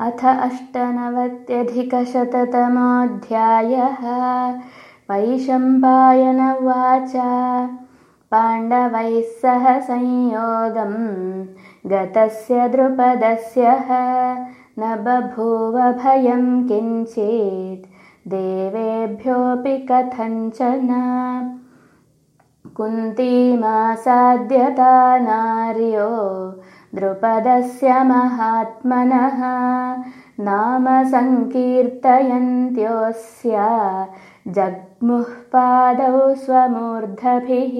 अथ अष्टनवत्यधिकशततमोऽध्यायः। वैशम्पायन उवाच। पाण्डवैः सह संयोगं गतस्य द्रुपदस्य न बभूव भयं किञ्चित् देवेभ्योऽपि कथञ्चन कुन्तीमासाद्यता नार्यो द्रुपदस्य महात्मनः नाम सङ्कीर्तयन्त्योऽस्य जग्मुः पादौ स्वमूर्धभिः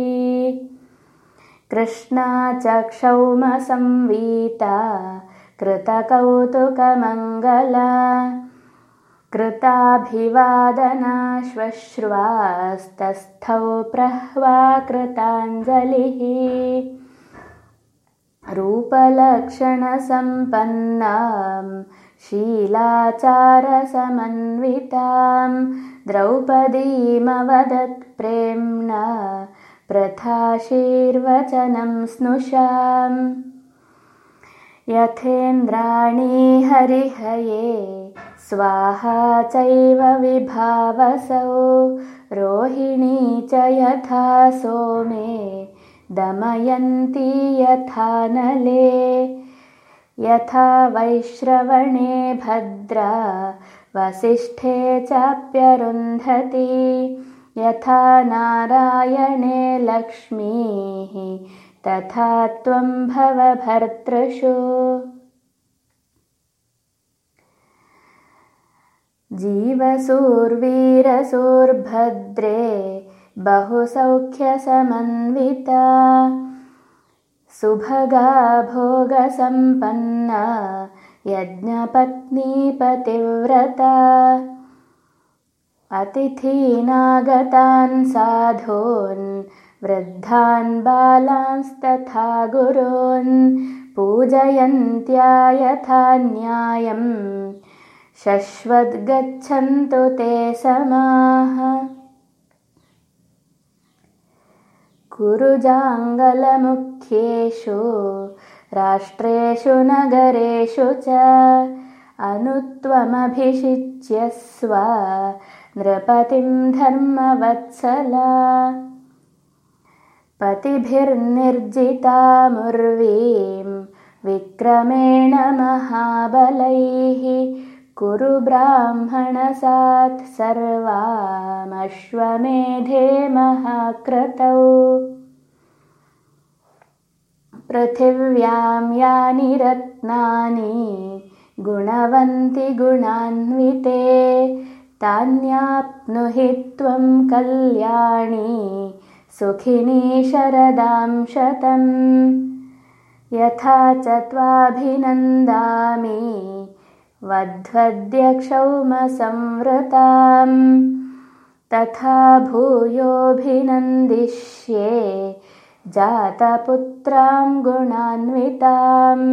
कृष्णाचक्षौमसंवीता कृतकौतुकमङ्गला कृताभिवादनाश्वश्रुवास्तस्थौ प्रह्वा कृताञ्जलिः रूपलक्षणसम्पन्नां शीलाचारसमन्वितां द्रौपदीमवदत्प्रेम्णा प्रथाशीर्वचनं स्नुषाम्। यथेन्द्राणी हरिहये स्वाहा चैव विभावसौ रोहिणी च यथा सोमे दमयन्ती यथा नले यथा वैश्रवणे भद्रा वसिष्ठे चाप्यरुन्धती यथा नारायणे लक्ष्मीः तथा त्वं भव भर्तृषु जीवसूर्वीरसूर्भद्रे बहुसौख्यसमन्विता सुभगा भोगसम्पन्ना यज्ञपत्नीपतिव्रता अतिथीनागतान् साधून् वृद्धान् बालांस्तथा गुरून् पूजयन्त्या यथा न्यायम् शश्वद्गच्छन्तु ते समाः कुरुजाङ्गलमुख्येषु राष्ट्रेषु नगरेषु च अनुत्वमभिषिच्य स्व नृपतिं धर्मवत्सला। पतिभिर्निर्जितामुर्वीं विक्रमेण महाबलैः कुरु ब्राह्मणसात् सर्वामश्वमेधे महाक्रतौ। पृथिव्यां यानि रत्नानि गुणवन्ति गुणान्विते तान्याप्नुहि त्वं कल्याणी सुखिनी शरदां शतम्। यथा च त्वाभिनन्दामि वध्वद्यक्षौमसंवृतां तथा भूयोऽभिनन्दिष्ये जातपुत्रां गुणान्विताम्